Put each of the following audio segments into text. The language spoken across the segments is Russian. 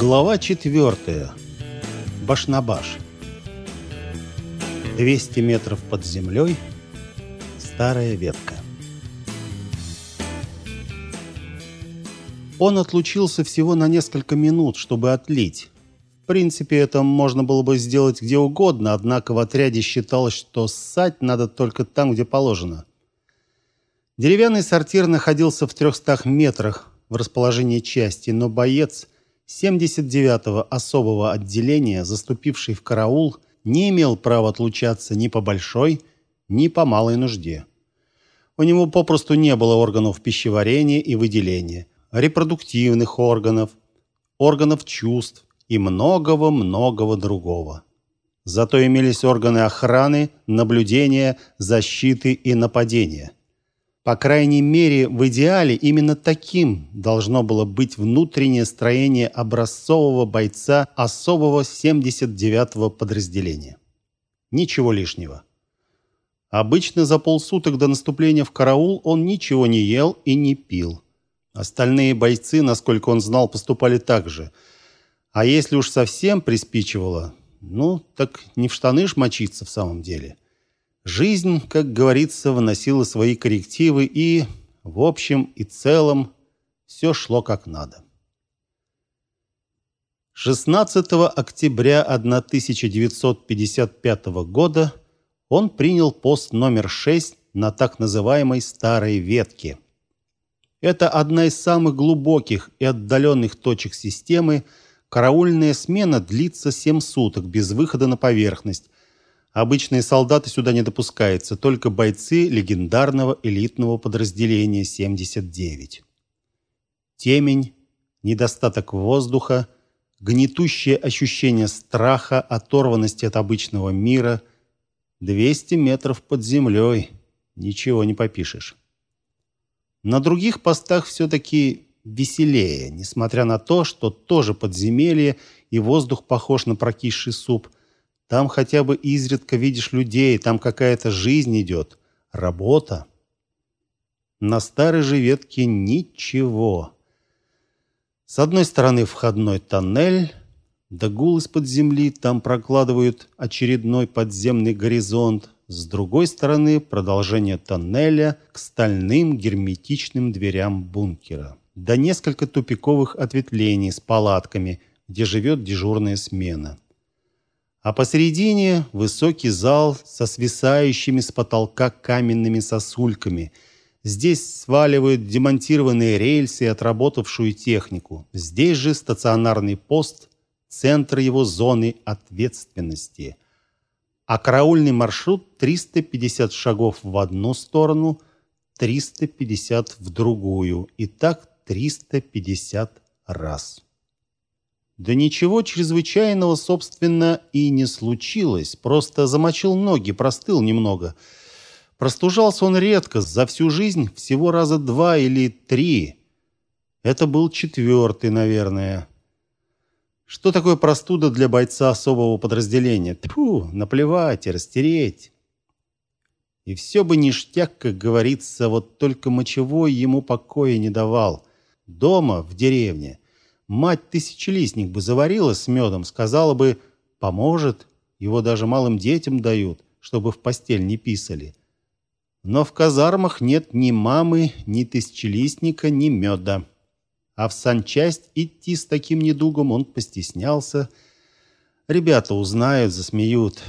Глава четвертая. Башнабаш. 200 метров под землей. Старая ветка. Он отлучился всего на несколько минут, чтобы отлить. В принципе, это можно было бы сделать где угодно, однако в отряде считалось, что ссать надо только там, где положено. Деревянный сортир находился в 300 метрах в расположении части, но боец 79-го особого отделения, заступивший в караул, не имел права отлучаться ни по большой, ни по малой нужде. У него попросту не было органов пищеварения и выделения, репродуктивных органов, органов чувств и многого-многого другого. Зато имелись органы охраны, наблюдения, защиты и нападения – по крайней мере, в идеале именно таким должно было быть внутреннее строение образцового бойца особого 79-го подразделения. Ничего лишнего. Обычно за полсуток до наступления в караул он ничего не ел и не пил. Остальные бойцы, насколько он знал, поступали так же. А если уж совсем приспичивало, ну, так не в штаны ж мочиться в самом деле. Жизнь, как говорится, вносила свои коррективы, и, в общем и целом, все шло как надо. 16 октября 1955 года он принял пост номер 6 на так называемой старой ветке. Это одна из самых глубоких и отдаленных точек системы. Караульная смена длится 7 суток без выхода на поверхность, Обычные солдаты сюда не допускаются, только бойцы легендарного элитного подразделения 79. Темень, недостаток воздуха, гнетущее ощущение страха, оторванности от обычного мира. 200 метров под землей. Ничего не попишешь. На других постах все-таки веселее, несмотря на то, что тоже подземелье и воздух похож на прокисший суп – там хотя бы изредка видишь людей, там какая-то жизнь идет, работа. На старой же ветке ничего. С одной стороны входной тоннель, да гул из-под земли там прокладывают очередной подземный горизонт. С другой стороны продолжение тоннеля к стальным герметичным дверям бункера. Да несколько тупиковых ответвлений с палатками, где живет дежурная смена а посередине высокий зал со свисающими с потолка каменными сосульками. Здесь сваливают демонтированные рельсы и отработавшую технику. Здесь же стационарный пост, центр его зоны ответственности. А караульный маршрут 350 шагов в одну сторону, 350 в другую. И так 350 раз. Да ничего чрезвычайного, собственно, и не случилось. Просто замочил ноги, простыл немного. Простужался он редко, за всю жизнь всего раза два или три. Это был четвертый, наверное. Что такое простуда для бойца особого подразделения? Тьфу, наплевать и растереть. И все бы ништяк, как говорится, вот только мочевой ему покоя не давал. Дома, в деревне, Мать тысячелистник бы заварила с медом, сказала бы «поможет», его даже малым детям дают, чтобы в постель не писали. Но в казармах нет ни мамы, ни тысячелистника, ни меда. А в санчасть идти с таким недугом он постеснялся. Ребята узнают, засмеют.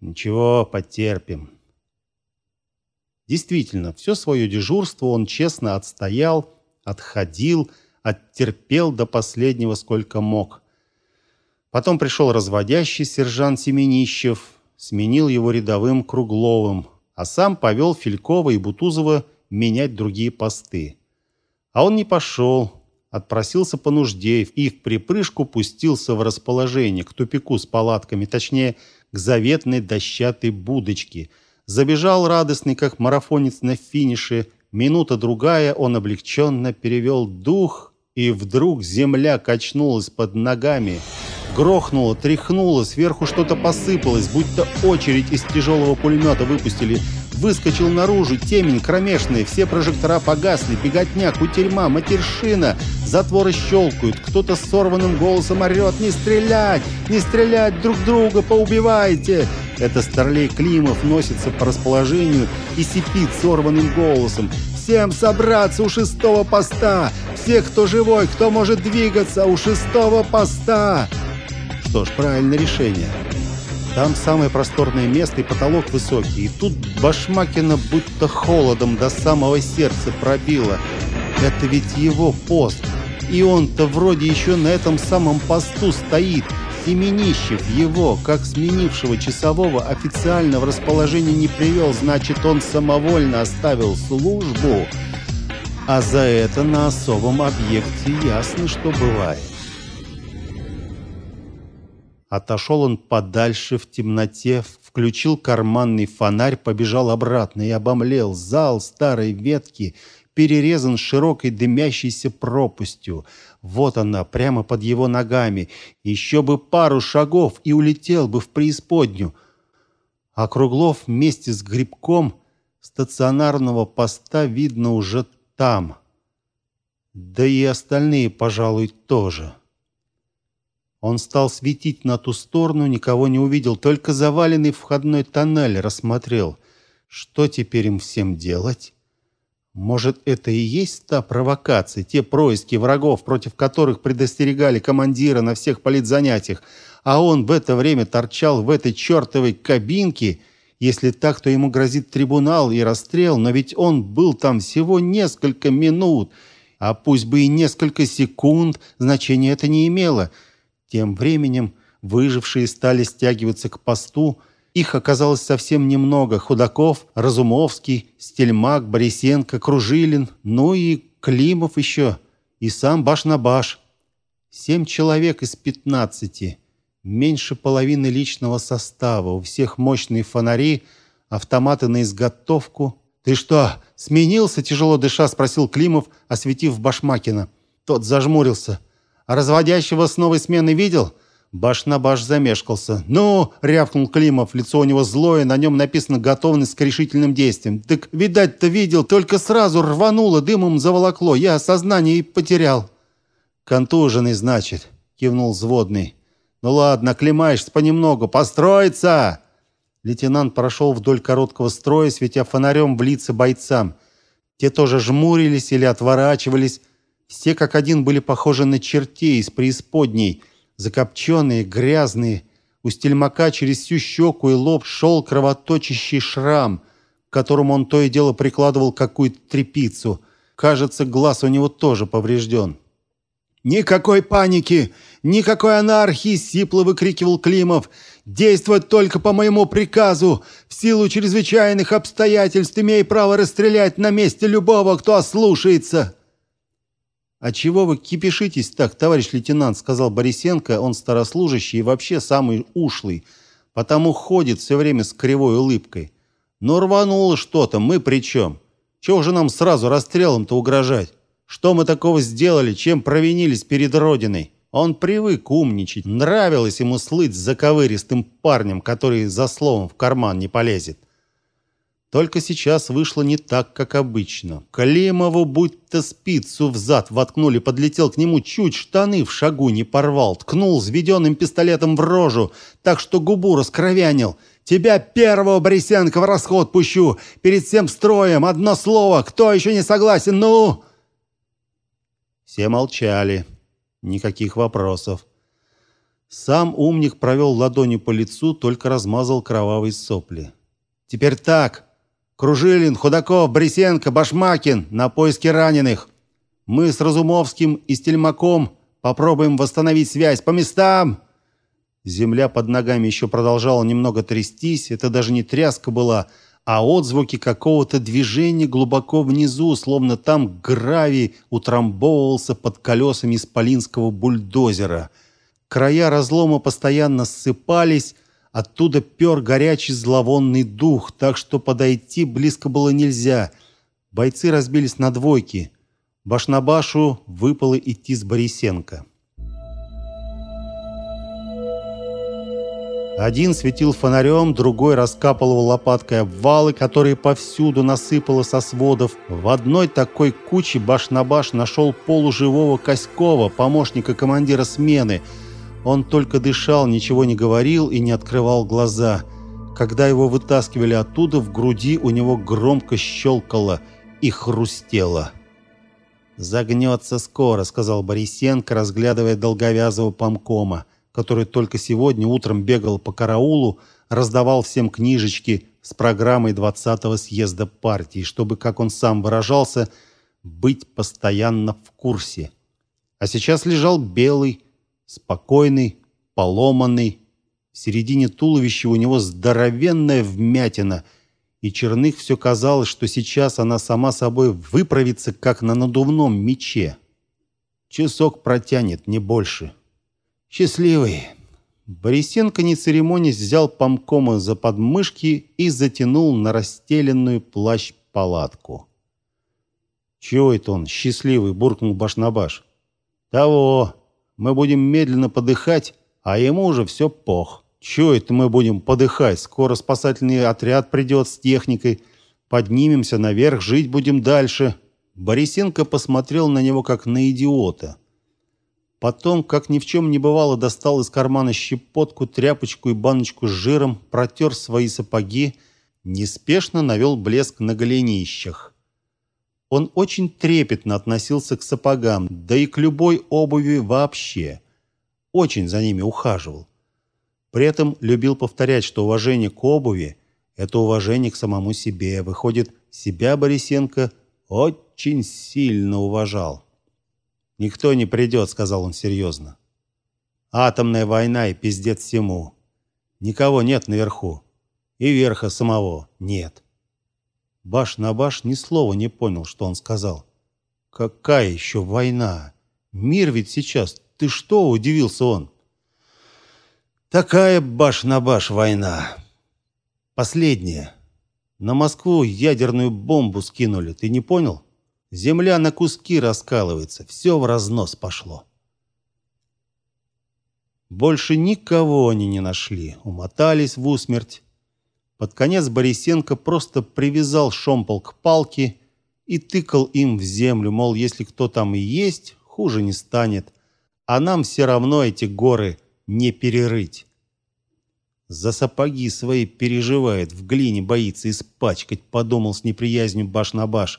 Ничего, потерпим. Действительно, все свое дежурство он честно отстоял, отходил, оттерпел до последнего сколько мог. Потом пришел разводящий сержант Семенищев, сменил его рядовым Кругловым, а сам повел Филькова и Бутузова менять другие посты. А он не пошел, отпросился по нужде и в припрыжку пустился в расположение к тупику с палатками, точнее, к заветной дощатой будочке. Забежал радостный, как марафонец на финише. Минута другая он облегченно перевел дух и вдруг земля качнулась под ногами, грохнула, тряхнула, сверху что-то посыпалось, будто очередь из тяжелого пулемета выпустили. выскочил наружу, темень кромешная, все прожектора погасли, беготня, кутерьма, матершина, затворы щелкают, кто-то с сорванным голосом орет «Не стрелять! Не стрелять друг друга! Поубивайте!» Это Старлей Климов носится по расположению и сипит сорванным голосом «Всем собраться у шестого поста! Все, кто живой, кто может двигаться, у шестого поста!» Что ж, правильное решение. Там самое просторное место и потолок высокий. И тут Башмакина будто холодом до самого сердца пробило. Это ведь его пост. И он-то вроде еще на этом самом посту стоит. Семенищев его, как сменившего часового, официально в расположение не привел, значит, он самовольно оставил службу. А за это на особом объекте ясно, что бывает. Отошел он подальше в темноте, включил карманный фонарь, побежал обратно и обомлел. Зал старой ветки перерезан широкой дымящейся пропастью. Вот она, прямо под его ногами. Еще бы пару шагов и улетел бы в преисподнюю. А Круглов вместе с Грибком стационарного поста видно уже там. Да и остальные, пожалуй, тоже. Он стал светить на ту сторону, никого не увидел, только заваленный входной тоннель рассмотрел. Что теперь им всем делать? Может, это и есть та провокация, те происки врагов, против которых предостерегали командира на всех политзанятиях, а он в это время торчал в этой чертовой кабинке? Если так, то ему грозит трибунал и расстрел, но ведь он был там всего несколько минут, а пусть бы и несколько секунд, значения это не имело – тем временем выжившие стали стягиваться к посту. Их оказалось совсем немного. Худаков, Разумовский, Стельмак, Борисенко, Кружилин, ну и Климов еще, и сам баш на баш. Семь человек из пятнадцати. Меньше половины личного состава. У всех мощные фонари, автоматы на изготовку. «Ты что, сменился?» – тяжело дыша спросил Климов, осветив Башмакина. Тот зажмурился. А разводящего с новой смены видел?» Баш на баш замешкался. «Ну!» — рявкнул Климов. Лицо у него злое, на нем написано «готовность к решительным действиям». «Так, видать-то видел, только сразу рвануло, дымом заволокло. Я сознание и потерял». «Контуженный, значит», — кивнул взводный. «Ну ладно, клемаешься понемногу. Построиться!» Лейтенант прошел вдоль короткого строя, светя фонарем в лица бойцам. Те тоже жмурились или отворачивались, все как один были похожи на чертей из преисподней, закопченные, грязные. У стельмака через всю щеку и лоб шел кровоточащий шрам, к которому он то и дело прикладывал какую-то тряпицу. Кажется, глаз у него тоже поврежден. «Никакой паники! Никакой анархии!» — сипло выкрикивал Климов. «Действовать только по моему приказу! В силу чрезвычайных обстоятельств имею право расстрелять на месте любого, кто ослушается!» «А чего вы кипишитесь так, товарищ лейтенант?» — сказал Борисенко. Он старослужащий и вообще самый ушлый, потому ходит все время с кривой улыбкой. «Ну рвануло что-то, мы при чем? Чего же нам сразу расстрелом-то угрожать? Что мы такого сделали, чем провинились перед Родиной?» Он привык умничать, нравилось ему слыть заковыристым парнем, который за словом в карман не полезет. Только сейчас вышло не так, как обычно. Климову будто спицу в зад воткнули, подлетел к нему, чуть штаны в шагу не порвал, ткнул взведенным пистолетом в рожу, так что губу раскровянил. «Тебя первого, Борисенко, в расход пущу! Перед всем строем! Одно слово! Кто еще не согласен? Ну!» Все молчали. Никаких вопросов. Сам умник провел ладонью по лицу, только размазал кровавые сопли. «Теперь так!» Кружилин, Худаков, Брисенко, Башмакин на поиски раненых. Мы с Разумовским и Стельмаком попробуем восстановить связь по местам. Земля под ногами еще продолжала немного трястись, это даже не тряска была, а отзвуки какого-то движения глубоко внизу, словно там гравий утрамбовывался под колесами исполинского бульдозера. Края разлома постоянно ссыпались, Оттуда пер горячий зловонный дух, так что подойти близко было нельзя. Бойцы разбились на двойки. Баш на башу выпало идти с Борисенко. Один светил фонарем, другой раскапывал лопаткой обвалы, которые повсюду насыпало со сводов. В одной такой куче баш на баш нашел полуживого Коськова, помощника командира смены. Он только дышал, ничего не говорил и не открывал глаза. Когда его вытаскивали оттуда, в груди у него громко щелкало и хрустело. «Загнется скоро», — сказал Борисенко, разглядывая долговязого помкома который только сегодня утром бегал по караулу, раздавал всем книжечки с программой 20-го съезда партии, чтобы, как он сам выражался, быть постоянно в курсе. А сейчас лежал белый, спокойный, поломанный. В середине туловища у него здоровенная вмятина, и Черных все казалось, что сейчас она сама собой выправится, как на надувном мече. Часок протянет, не больше. Счастливый. Борисенко, не церемонясь, взял помкома за подмышки и затянул на расстеленную плащ-палатку. «Чего это он, счастливый?» — буркнул баш-на-баш. «Того. Мы будем медленно подыхать, а ему уже все пох. Чего это мы будем подыхать? Скоро спасательный отряд придет с техникой. Поднимемся наверх, жить будем дальше». Борисенко посмотрел на него, как на идиота. Потом, как ни в чем не бывало, достал из кармана щепотку, тряпочку и баночку с жиром, протер свои сапоги, неспешно навел блеск на голенищах. Он очень трепетно относился к сапогам, да и к любой обуви вообще. Очень за ними ухаживал. При этом любил повторять, что уважение к обуви – это уважение к самому себе. Выходит, себя Борисенко очень сильно уважал. «Никто не придет», — сказал он серьезно. «Атомная война и пиздец всему. Никого нет наверху. И верха самого нет». Баш на баш ни слова не понял, что он сказал. «Какая еще война? Мир ведь сейчас. Ты что?» — удивился он. «Такая баш на баш война. Последняя. На Москву ядерную бомбу скинули. Ты не понял?» Земля на куски раскалывается, все в разнос пошло. Больше никого они не нашли, умотались в усмерть. Под конец Борисенко просто привязал шомпол к палке и тыкал им в землю, мол, если кто там и есть, хуже не станет, а нам все равно эти горы не перерыть. За сапоги свои переживает, в глине боится испачкать, подумал с неприязнью баш на баш.